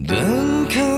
Don't kau